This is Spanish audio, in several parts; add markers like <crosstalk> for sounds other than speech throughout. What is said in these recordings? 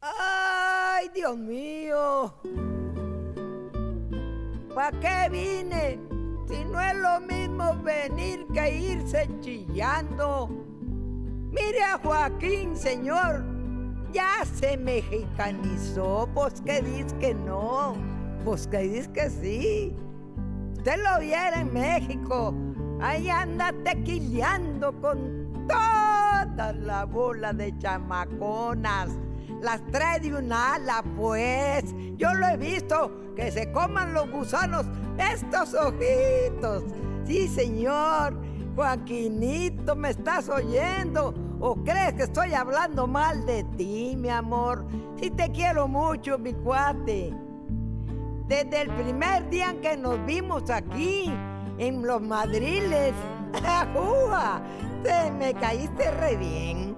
¡Ay, Dios mío! ¿Para qué vine? Si no es lo mismo venir que irse chillando. Mire a Joaquín, señor. Ya se mexicanizó. Pues que dice que no. Pues que dice que sí. Usted lo viera en México. Ahí anda tequileando con toda la bola de chamaconas. Las trae de un ala, pues. Yo lo he visto. Que se coman los gusanos estos ojitos. Sí, señor. Joaquinito, ¿me estás oyendo? ¿O crees que estoy hablando mal de ti, mi amor? Sí te quiero mucho, mi cuate. Desde el primer día en que nos vimos aquí, en los madriles, <laughs> ¡Ajúa! Te me caíste re bien.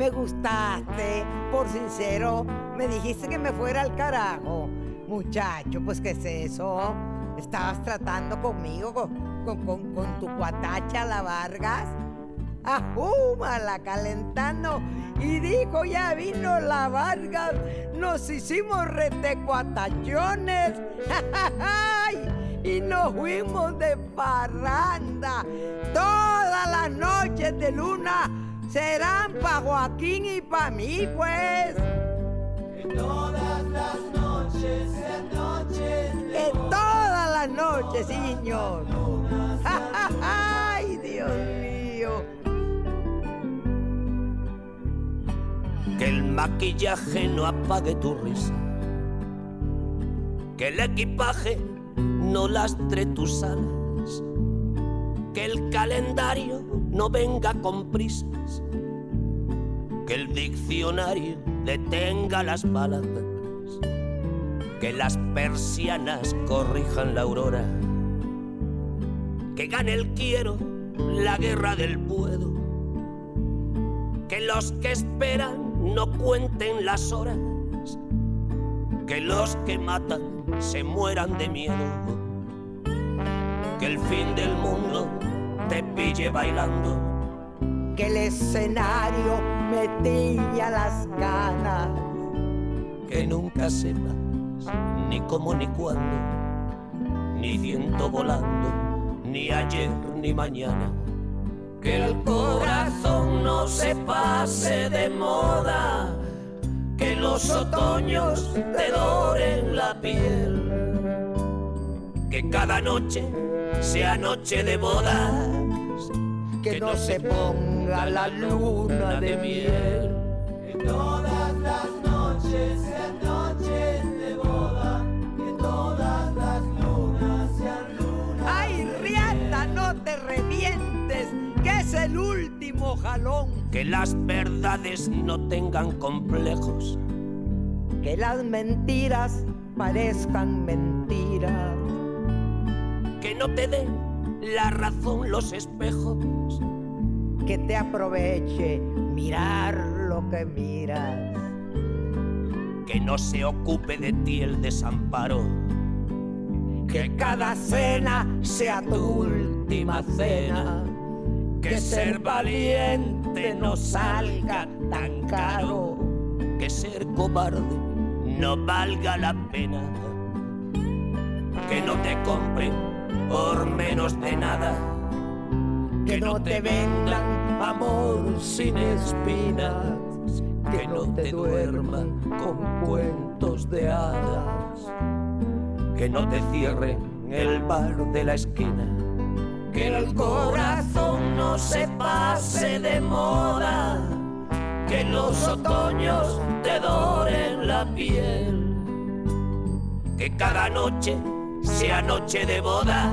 Me gustaste, por sincero. Me dijiste que me fuera al carajo. Muchacho, pues ¿qué es eso? ¿Estabas tratando conmigo, con, con, con, tu cuatacha, la Vargas? ¡Ajúmala, calentando! Y dijo, ya vino la Vargas, nos hicimos retecuatachones. <laughs> y nos fuimos de parranda. Todas las noches de luna serán para Joaquín y para mí, pues. todas las noches sean noches de todas las noches, sí, señor. <laughs> ¡Ay, Dios mío! Que el maquillaje no apague tu risa. Que el equipaje no lastre tus alas. Que el calendario no venga con prisas. Que el diccionario detenga las balas. Que las persianas corrijan la aurora. Que gane el quiero la guerra del puedo. Que los que esperan no cuenten las horas. Que los que matan se mueran de miedo. Que el fin del mundo te pille bailando. Que el escenario me tilla las ganas. Que nunca sepas ni cómo ni cuándo, ni viento volando, ni ayer ni mañana. Que el corazón no se pase de moda que los otoños te doren la piel, que cada noche sea noche de bodas, que, no se ponga la luna de miel. Que todas las noches sean noches de boda, que todas las lunas sean lunas. ¡Ay, Riata, no te revientes! Que es el último jalón. Que las verdades no tengan complejos. Que las mentiras parezcan mentiras. Que no te den la razón los espejos. Que te aproveche mirar lo que miras. Que no se ocupe de ti el desamparo. Que cada cena sea tu última cena. Que ser valiente no salga tan caro. Que ser cobarde no valga la pena. Que no te compren por menos de nada. Que no te vendan amor sin espinas. Que no te duerman con cuentos de hadas. Que no te cierren el bar de la esquina. Que el corazón no se pase de moda. Que los otoños te doren la piel. Que cada noche sea noche de bodas.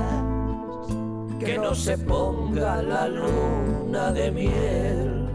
Que no se ponga la luna de miel.